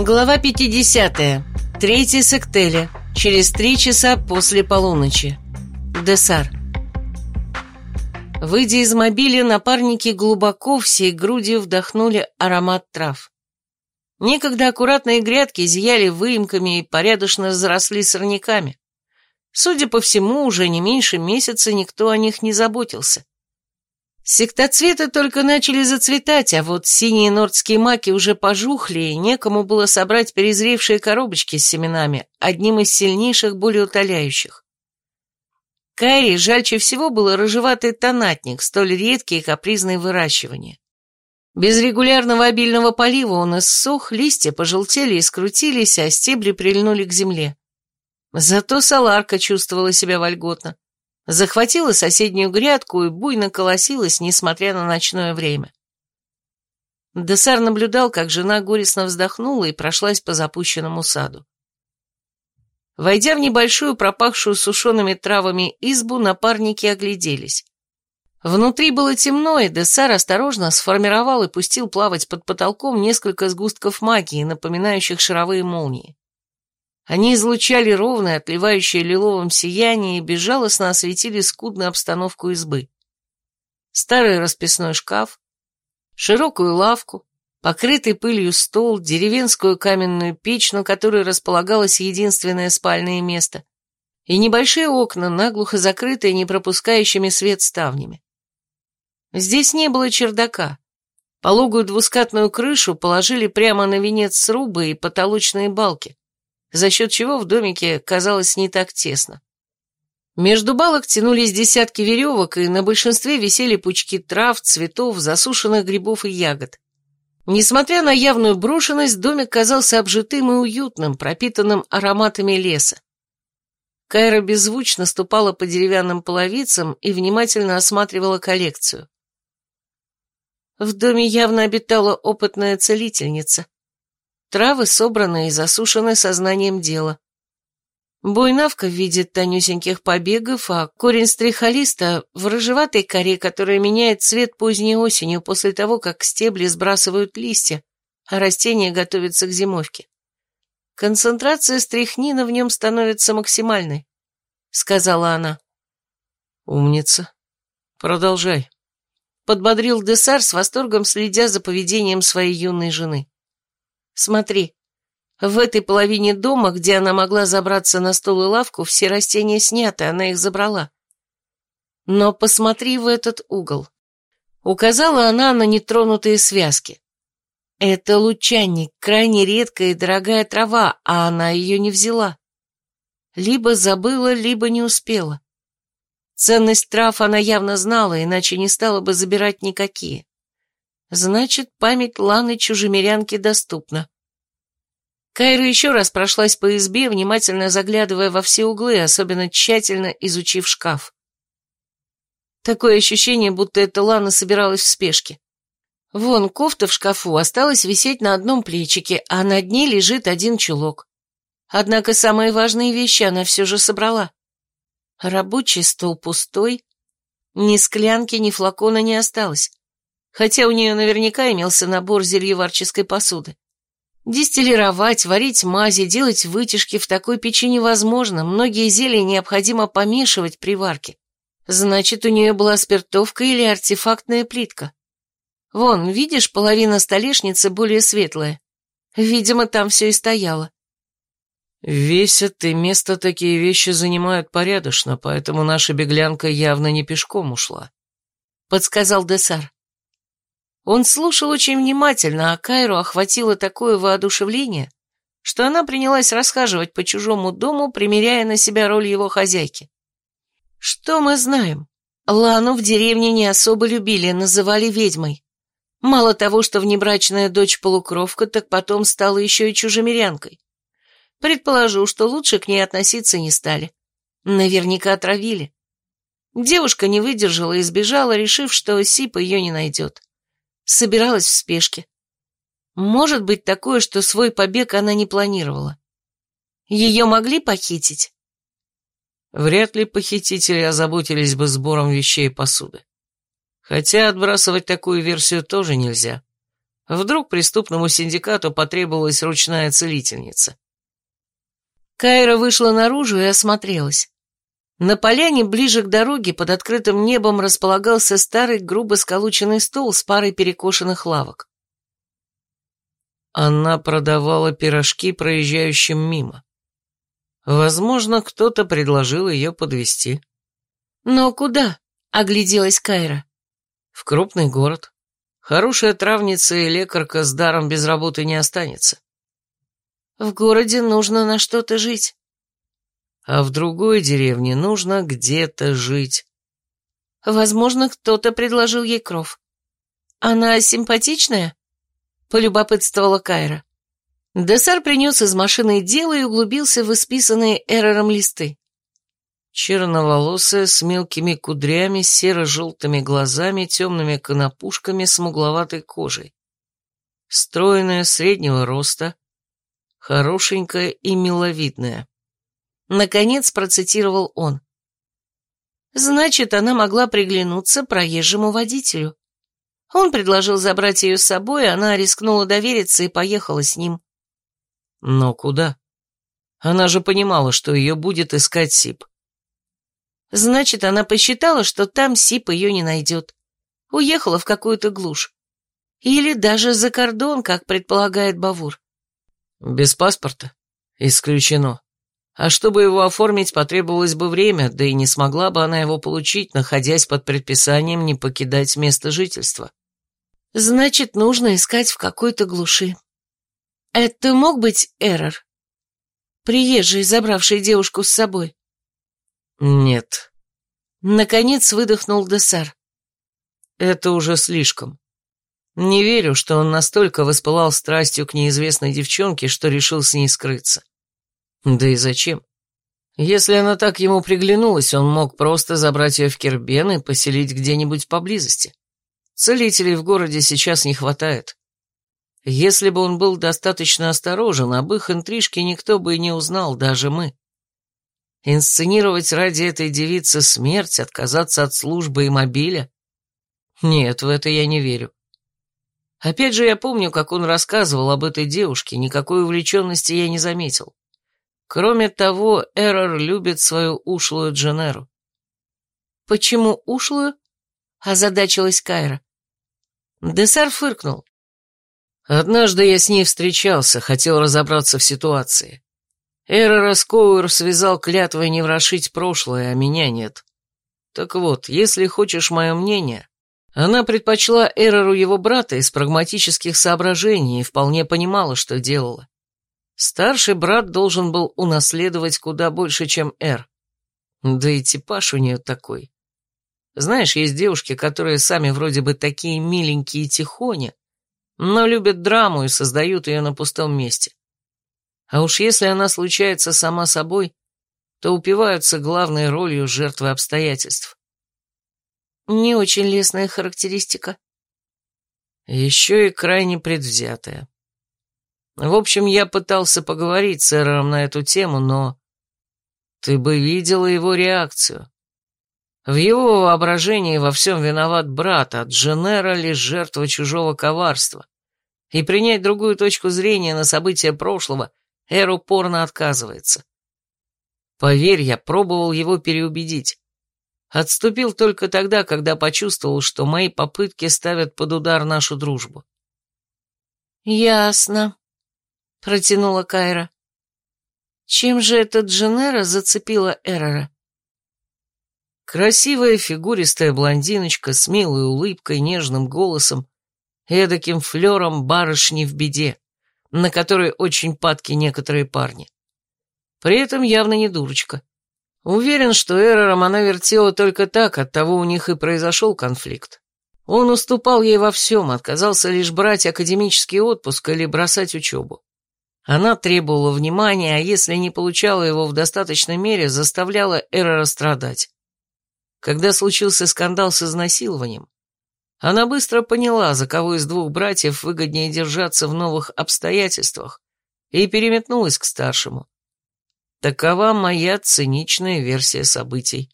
Глава 50. Третий сектеля. Через три часа после полуночи. Десар. Выйдя из мобиля, напарники глубоко всей грудью вдохнули аромат трав. Некогда аккуратные грядки зияли выемками и порядочно заросли сорняками. Судя по всему, уже не меньше месяца никто о них не заботился. Сектоцветы только начали зацветать, а вот синие нордские маки уже пожухли, и некому было собрать перезревшие коробочки с семенами, одним из сильнейших болеутоляющих. Кайри жальче всего было рыжеватый тонатник, столь редкий и капризный в выращивании. Без регулярного обильного полива он иссох, листья пожелтели и скрутились, а стебли прильнули к земле. Зато Саларка чувствовала себя вольготно захватила соседнюю грядку и буйно колосилась, несмотря на ночное время. Десар наблюдал, как жена горестно вздохнула и прошлась по запущенному саду. Войдя в небольшую, пропахшую сушеными травами избу, напарники огляделись. Внутри было темно, и Десар осторожно сформировал и пустил плавать под потолком несколько сгустков магии, напоминающих шаровые молнии. Они излучали ровное, отливающее лиловым сияние и безжалостно осветили скудную обстановку избы. Старый расписной шкаф, широкую лавку, покрытый пылью стол, деревенскую каменную печь, на которой располагалось единственное спальное место, и небольшие окна, наглухо закрытые, не пропускающими свет ставнями. Здесь не было чердака. Пологую двускатную крышу положили прямо на венец срубы и потолочные балки за счет чего в домике казалось не так тесно. Между балок тянулись десятки веревок, и на большинстве висели пучки трав, цветов, засушенных грибов и ягод. Несмотря на явную брошенность, домик казался обжитым и уютным, пропитанным ароматами леса. Кайра беззвучно ступала по деревянным половицам и внимательно осматривала коллекцию. В доме явно обитала опытная целительница. Травы собраны и засушены сознанием дела. Буйнавка в виде тонюсеньких побегов, а корень стрихолиста в рыжеватой коре, которая меняет цвет поздней осенью после того, как стебли сбрасывают листья, а растения готовятся к зимовке. Концентрация стрихнина в нем становится максимальной, сказала она. Умница. Продолжай. Подбодрил Десар с восторгом, следя за поведением своей юной жены. Смотри, в этой половине дома, где она могла забраться на стол и лавку, все растения сняты, она их забрала. Но посмотри в этот угол. Указала она на нетронутые связки. Это лучанник, крайне редкая и дорогая трава, а она ее не взяла. Либо забыла, либо не успела. Ценность трав она явно знала, иначе не стала бы забирать никакие. Значит, память Ланы чужемирянки доступна. Кайра еще раз прошлась по избе, внимательно заглядывая во все углы, особенно тщательно изучив шкаф. Такое ощущение, будто эта Лана собиралась в спешке. Вон, кофта в шкафу осталась висеть на одном плечике, а над ней лежит один чулок. Однако самые важные вещи она все же собрала. Рабочий стол пустой, ни склянки, ни флакона не осталось хотя у нее наверняка имелся набор зельеварческой посуды. Дистиллировать, варить мази, делать вытяжки в такой печи невозможно, многие зелья необходимо помешивать при варке. Значит, у нее была спиртовка или артефактная плитка. Вон, видишь, половина столешницы более светлая. Видимо, там все и стояло. Весят и место такие вещи занимают порядочно, поэтому наша беглянка явно не пешком ушла, — подсказал Десар. Он слушал очень внимательно, а Кайру охватило такое воодушевление, что она принялась расхаживать по чужому дому, примеряя на себя роль его хозяйки. Что мы знаем? Лану в деревне не особо любили, называли ведьмой. Мало того, что внебрачная дочь полукровка, так потом стала еще и чужемирянкой. Предположу, что лучше к ней относиться не стали. Наверняка отравили. Девушка не выдержала и сбежала, решив, что Сипа ее не найдет собиралась в спешке. Может быть такое, что свой побег она не планировала. Ее могли похитить? Вряд ли похитители озаботились бы сбором вещей и посуды. Хотя отбрасывать такую версию тоже нельзя. Вдруг преступному синдикату потребовалась ручная целительница. Кайра вышла наружу и осмотрелась. На поляне ближе к дороге под открытым небом располагался старый грубо сколоченный стол с парой перекошенных лавок. Она продавала пирожки проезжающим мимо. Возможно, кто-то предложил ее подвести. «Но куда?» — огляделась Кайра. «В крупный город. Хорошая травница и лекарка с даром без работы не останется. В городе нужно на что-то жить. А в другой деревне нужно где-то жить. Возможно, кто-то предложил ей кров. Она симпатичная? Полюбопытствовала Кайра. Десар принес из машины дело и углубился в исписанные Эрором листы. Черноволосая, с мелкими кудрями, серо-желтыми глазами, темными конопушками, смугловатой кожей. Стройная, среднего роста, хорошенькая и миловидная. Наконец процитировал он. Значит, она могла приглянуться проезжему водителю. Он предложил забрать ее с собой, она рискнула довериться и поехала с ним. Но куда? Она же понимала, что ее будет искать Сип. Значит, она посчитала, что там Сип ее не найдет. Уехала в какую-то глушь. Или даже за кордон, как предполагает Бавур. Без паспорта? Исключено. А чтобы его оформить, потребовалось бы время, да и не смогла бы она его получить, находясь под предписанием не покидать место жительства. Значит, нужно искать в какой-то глуши. Это мог быть Эррор? Приезжий, забравший девушку с собой? «Нет». Наконец выдохнул Десар. «Это уже слишком. Не верю, что он настолько воспылал страстью к неизвестной девчонке, что решил с ней скрыться. Да и зачем? Если она так ему приглянулась, он мог просто забрать ее в Кербен и поселить где-нибудь поблизости. Целителей в городе сейчас не хватает. Если бы он был достаточно осторожен, об их интрижке никто бы и не узнал, даже мы. Инсценировать ради этой девицы смерть, отказаться от службы и мобиля? Нет, в это я не верю. Опять же, я помню, как он рассказывал об этой девушке, никакой увлеченности я не заметил. Кроме того, Эррор любит свою ушлую Дженеру. «Почему ушлую?» — озадачилась Кайра. Десар фыркнул. «Однажды я с ней встречался, хотел разобраться в ситуации. Эра Раскоуэр связал клятвой не ворошить прошлое, а меня нет. Так вот, если хочешь мое мнение, она предпочла Эрору его брата из прагматических соображений и вполне понимала, что делала. Старший брат должен был унаследовать куда больше, чем Эр. Да и типаж у нее такой. Знаешь, есть девушки, которые сами вроде бы такие миленькие и тихоня, но любят драму и создают ее на пустом месте. А уж если она случается сама собой, то упиваются главной ролью жертвы обстоятельств. Не очень лестная характеристика. Еще и крайне предвзятая. В общем, я пытался поговорить с Эрором на эту тему, но... Ты бы видела его реакцию. В его воображении во всем виноват брат, а Дженера лишь жертва чужого коварства. И принять другую точку зрения на события прошлого Эр упорно отказывается. Поверь, я пробовал его переубедить. Отступил только тогда, когда почувствовал, что мои попытки ставят под удар нашу дружбу. «Ясно», — протянула Кайра. «Чем же эта Дженера зацепила Эрора?» Красивая фигуристая блондиночка с милой улыбкой, нежным голосом, эдаким флером барышни в беде на который очень падки некоторые парни. При этом явно не дурочка. Уверен, что Эрором она вертела только так, оттого у них и произошел конфликт. Он уступал ей во всем, отказался лишь брать академический отпуск или бросать учебу. Она требовала внимания, а если не получала его в достаточной мере, заставляла Эрора страдать. Когда случился скандал с изнасилованием, она быстро поняла, за кого из двух братьев выгоднее держаться в новых обстоятельствах, и переметнулась к старшему. Такова моя циничная версия событий.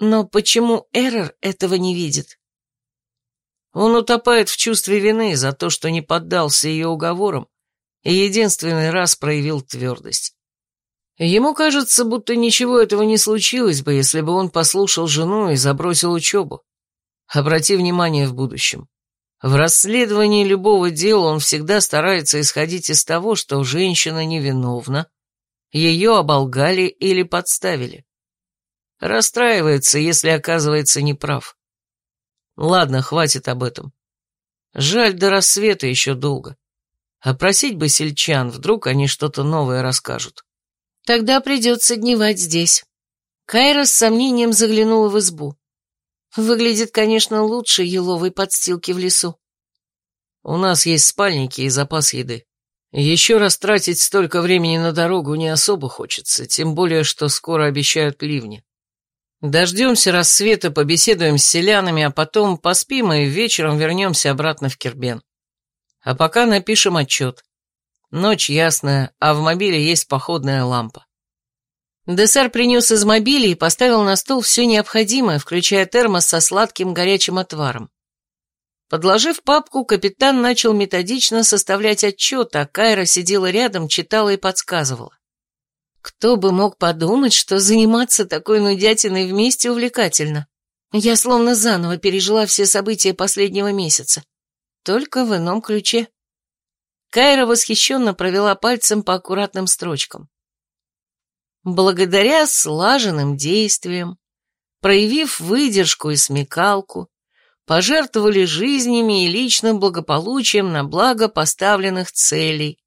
Но почему Эррор этого не видит? Он утопает в чувстве вины за то, что не поддался ее уговорам и единственный раз проявил твердость. Ему кажется, будто ничего этого не случилось бы, если бы он послушал жену и забросил учебу. Обрати внимание в будущем. В расследовании любого дела он всегда старается исходить из того, что женщина невиновна, ее оболгали или подставили. Расстраивается, если оказывается неправ. Ладно, хватит об этом. Жаль, до рассвета еще долго. Опросить бы сельчан, вдруг они что-то новое расскажут. Тогда придется дневать здесь. Кайра с сомнением заглянула в избу. Выглядит, конечно, лучше еловой подстилки в лесу. У нас есть спальники и запас еды. Еще раз тратить столько времени на дорогу не особо хочется, тем более, что скоро обещают ливни. Дождемся рассвета, побеседуем с селянами, а потом поспим и вечером вернемся обратно в Кербен. А пока напишем отчет. Ночь ясная, а в мобиле есть походная лампа. Десар принес из мобиля и поставил на стол все необходимое, включая термос со сладким горячим отваром. Подложив папку, капитан начал методично составлять отчет, а Кайра сидела рядом, читала и подсказывала. Кто бы мог подумать, что заниматься такой нудятиной вместе увлекательно. Я словно заново пережила все события последнего месяца только в ином ключе. Кайра восхищенно провела пальцем по аккуратным строчкам. Благодаря слаженным действиям, проявив выдержку и смекалку, пожертвовали жизнями и личным благополучием на благо поставленных целей,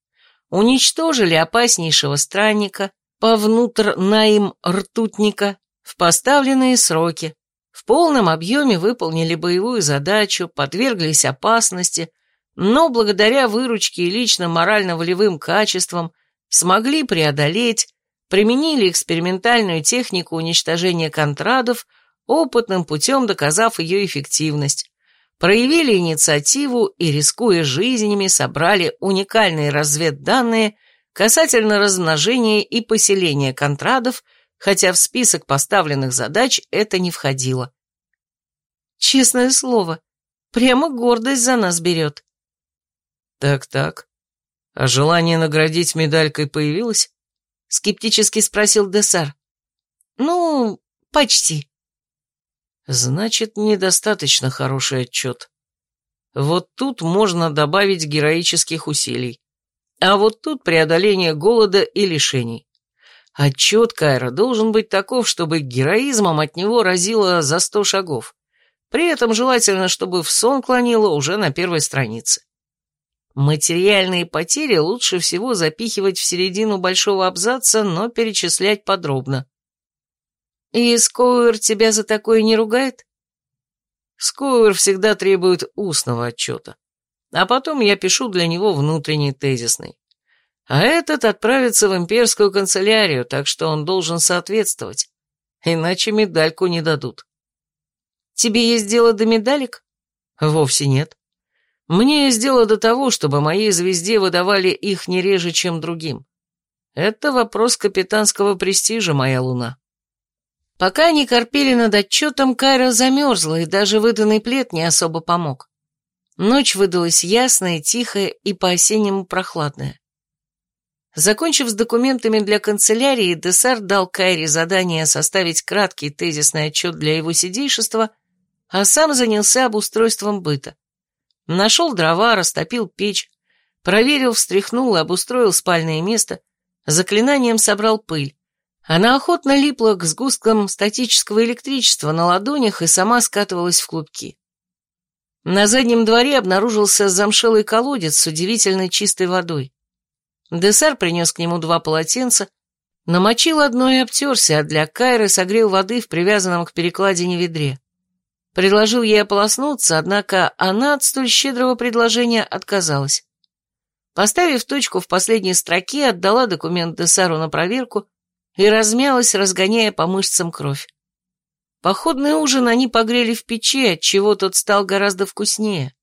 уничтожили опаснейшего странника, повнутрь наим ртутника, в поставленные сроки, в полном объеме выполнили боевую задачу, подверглись опасности, но благодаря выручке и лично морально-волевым качествам смогли преодолеть, применили экспериментальную технику уничтожения контрадов, опытным путем доказав ее эффективность, проявили инициативу и, рискуя жизнями, собрали уникальные разведданные касательно размножения и поселения контрадов – хотя в список поставленных задач это не входило. Честное слово, прямо гордость за нас берет. Так-так. А желание наградить медалькой появилось? Скептически спросил Десар. Ну, почти. Значит, недостаточно хороший отчет. Вот тут можно добавить героических усилий. А вот тут преодоление голода и лишений. Отчет Кайра должен быть таков, чтобы героизмом от него разило за сто шагов. При этом желательно, чтобы в сон клонило уже на первой странице. Материальные потери лучше всего запихивать в середину большого абзаца, но перечислять подробно. «И Скоуэр тебя за такое не ругает?» Скоуэр всегда требует устного отчета, а потом я пишу для него внутренний тезисный. А этот отправится в имперскую канцелярию, так что он должен соответствовать. Иначе медальку не дадут. Тебе есть дело до медалек? Вовсе нет. Мне есть дело до того, чтобы моей звезде выдавали их не реже, чем другим. Это вопрос капитанского престижа, моя луна. Пока они корпели над отчетом, Кайра замерзла, и даже выданный плед не особо помог. Ночь выдалась ясная, тихая и по-осеннему прохладная. Закончив с документами для канцелярии, Десар дал Кайре задание составить краткий тезисный отчет для его сидейшества, а сам занялся обустройством быта. Нашел дрова, растопил печь, проверил, встряхнул и обустроил спальное место, заклинанием собрал пыль. Она охотно липла к сгусткам статического электричества на ладонях и сама скатывалась в клубки. На заднем дворе обнаружился замшелый колодец с удивительно чистой водой. Десар принес к нему два полотенца, намочил одно и обтерся, а для Кайры согрел воды в привязанном к перекладине ведре. Предложил ей ополоснуться, однако она от столь щедрого предложения отказалась. Поставив точку в последней строке, отдала документ Десару на проверку и размялась, разгоняя по мышцам кровь. Походный ужин они погрели в печи, отчего тот стал гораздо вкуснее.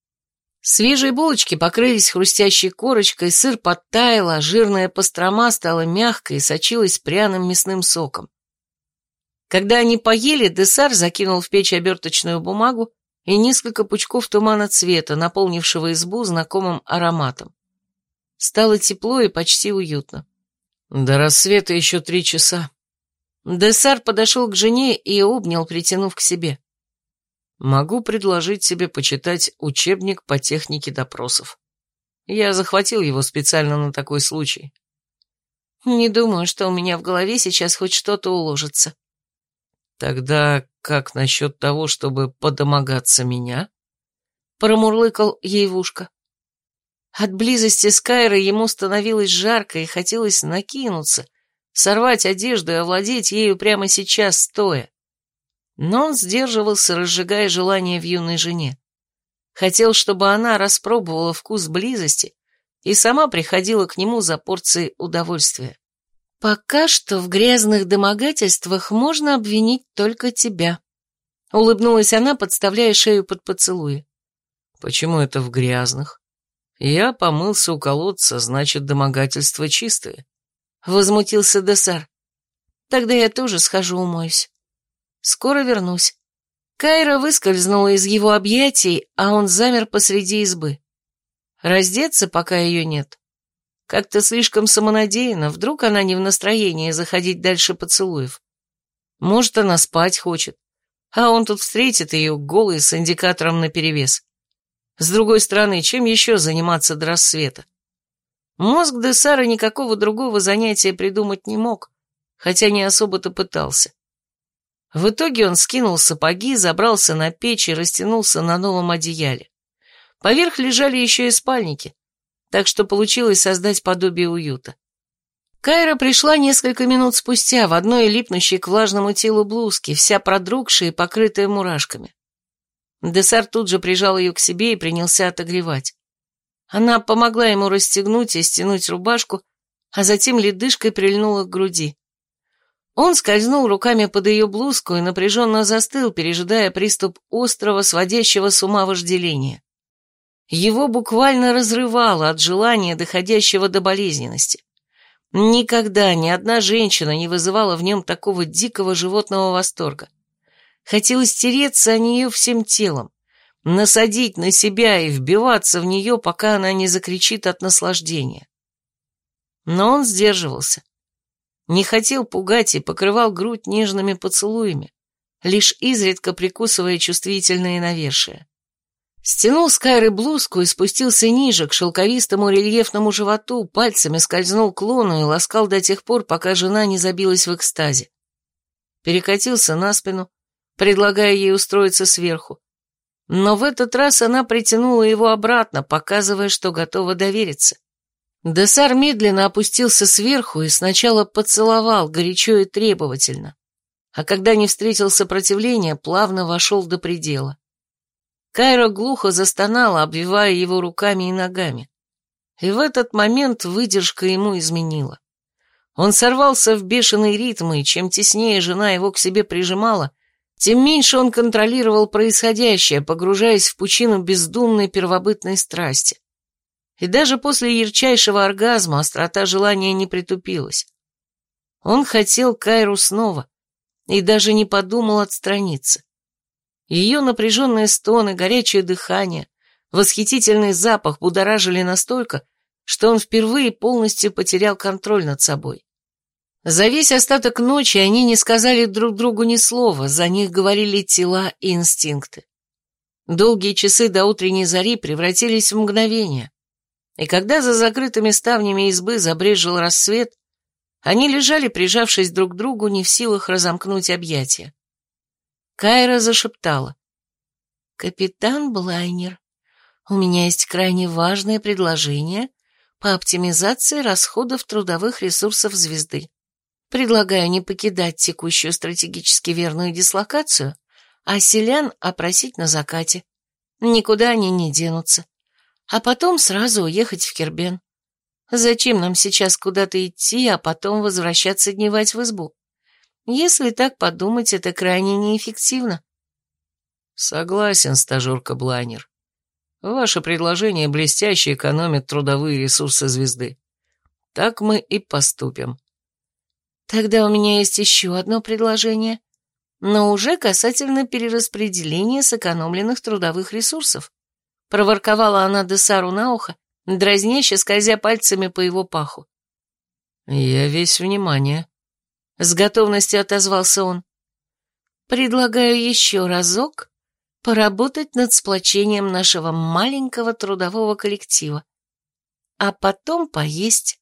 Свежие булочки покрылись хрустящей корочкой, сыр подтаял, а жирная пастрома стала мягкой и сочилась пряным мясным соком. Когда они поели, Десар закинул в печь оберточную бумагу и несколько пучков тумана цвета, наполнившего избу знакомым ароматом. Стало тепло и почти уютно. До рассвета еще три часа. Десар подошел к жене и обнял, притянув к себе. Могу предложить тебе почитать учебник по технике допросов. Я захватил его специально на такой случай. Не думаю, что у меня в голове сейчас хоть что-то уложится. Тогда как насчет того, чтобы подомогаться меня? Промурлыкал ей в ушко. От близости с Кайрой ему становилось жарко и хотелось накинуться, сорвать одежду и овладеть ею прямо сейчас стоя. Но он сдерживался, разжигая желание в юной жене. Хотел, чтобы она распробовала вкус близости и сама приходила к нему за порцией удовольствия. «Пока что в грязных домогательствах можно обвинить только тебя», — улыбнулась она, подставляя шею под поцелуи. «Почему это в грязных? Я помылся у колодца, значит, домогательства чистые», — возмутился Десар. «Тогда я тоже схожу умоюсь. Скоро вернусь». Кайра выскользнула из его объятий, а он замер посреди избы. Раздеться, пока ее нет. Как-то слишком самонадеянно, вдруг она не в настроении заходить дальше поцелуев. Может, она спать хочет, а он тут встретит ее голой с индикатором наперевес. С другой стороны, чем еще заниматься до рассвета? Мозг Десара никакого другого занятия придумать не мог, хотя не особо-то пытался. В итоге он скинул сапоги, забрался на печь и растянулся на новом одеяле. Поверх лежали еще и спальники, так что получилось создать подобие уюта. Кайра пришла несколько минут спустя в одной липнущей к влажному телу блузке, вся продрогшая и покрытая мурашками. Десар тут же прижал ее к себе и принялся отогревать. Она помогла ему расстегнуть и стянуть рубашку, а затем ледышкой прильнула к груди. Он скользнул руками под ее блузку и напряженно застыл, пережидая приступ острого, сводящего с ума вожделения. Его буквально разрывало от желания, доходящего до болезненности. Никогда ни одна женщина не вызывала в нем такого дикого животного восторга. Хотелось тереться о нее всем телом, насадить на себя и вбиваться в нее, пока она не закричит от наслаждения. Но он сдерживался не хотел пугать и покрывал грудь нежными поцелуями, лишь изредка прикусывая чувствительные навершия. Стянул с Кайры блузку и спустился ниже, к шелковистому рельефному животу, пальцами скользнул к лону и ласкал до тех пор, пока жена не забилась в экстазе. Перекатился на спину, предлагая ей устроиться сверху. Но в этот раз она притянула его обратно, показывая, что готова довериться. Десар медленно опустился сверху и сначала поцеловал горячо и требовательно, а когда не встретил сопротивления, плавно вошел до предела. Кайра глухо застонала, обвивая его руками и ногами. И в этот момент выдержка ему изменила. Он сорвался в бешеный ритм, и чем теснее жена его к себе прижимала, тем меньше он контролировал происходящее, погружаясь в пучину бездумной первобытной страсти. И даже после ярчайшего оргазма острота желания не притупилась. Он хотел Кайру снова и даже не подумал отстраниться. Ее напряженные стоны, горячее дыхание, восхитительный запах будоражили настолько, что он впервые полностью потерял контроль над собой. За весь остаток ночи они не сказали друг другу ни слова, за них говорили тела и инстинкты. Долгие часы до утренней зари превратились в мгновение, и когда за закрытыми ставнями избы забрежил рассвет, они лежали, прижавшись друг к другу, не в силах разомкнуть объятия. Кайра зашептала. «Капитан Блайнер, у меня есть крайне важное предложение по оптимизации расходов трудовых ресурсов звезды. Предлагаю не покидать текущую стратегически верную дислокацию, а селян опросить на закате. Никуда они не денутся а потом сразу уехать в Кербен. Зачем нам сейчас куда-то идти, а потом возвращаться дневать в избу? Если так подумать, это крайне неэффективно. Согласен, стажерка Блайнер. Ваше предложение блестяще экономит трудовые ресурсы звезды. Так мы и поступим. Тогда у меня есть еще одно предложение. но уже касательно перераспределения сэкономленных трудовых ресурсов. Проворковала она Десару на ухо, дразняще скользя пальцами по его паху. «Я весь внимание», — с готовностью отозвался он. «Предлагаю еще разок поработать над сплочением нашего маленького трудового коллектива, а потом поесть».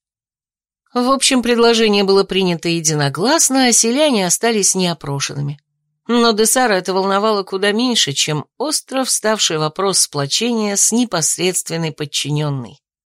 В общем, предложение было принято единогласно, а селяне остались неопрошенными. Но Десара это волновало куда меньше, чем остро вставший вопрос сплочения с непосредственной подчиненной.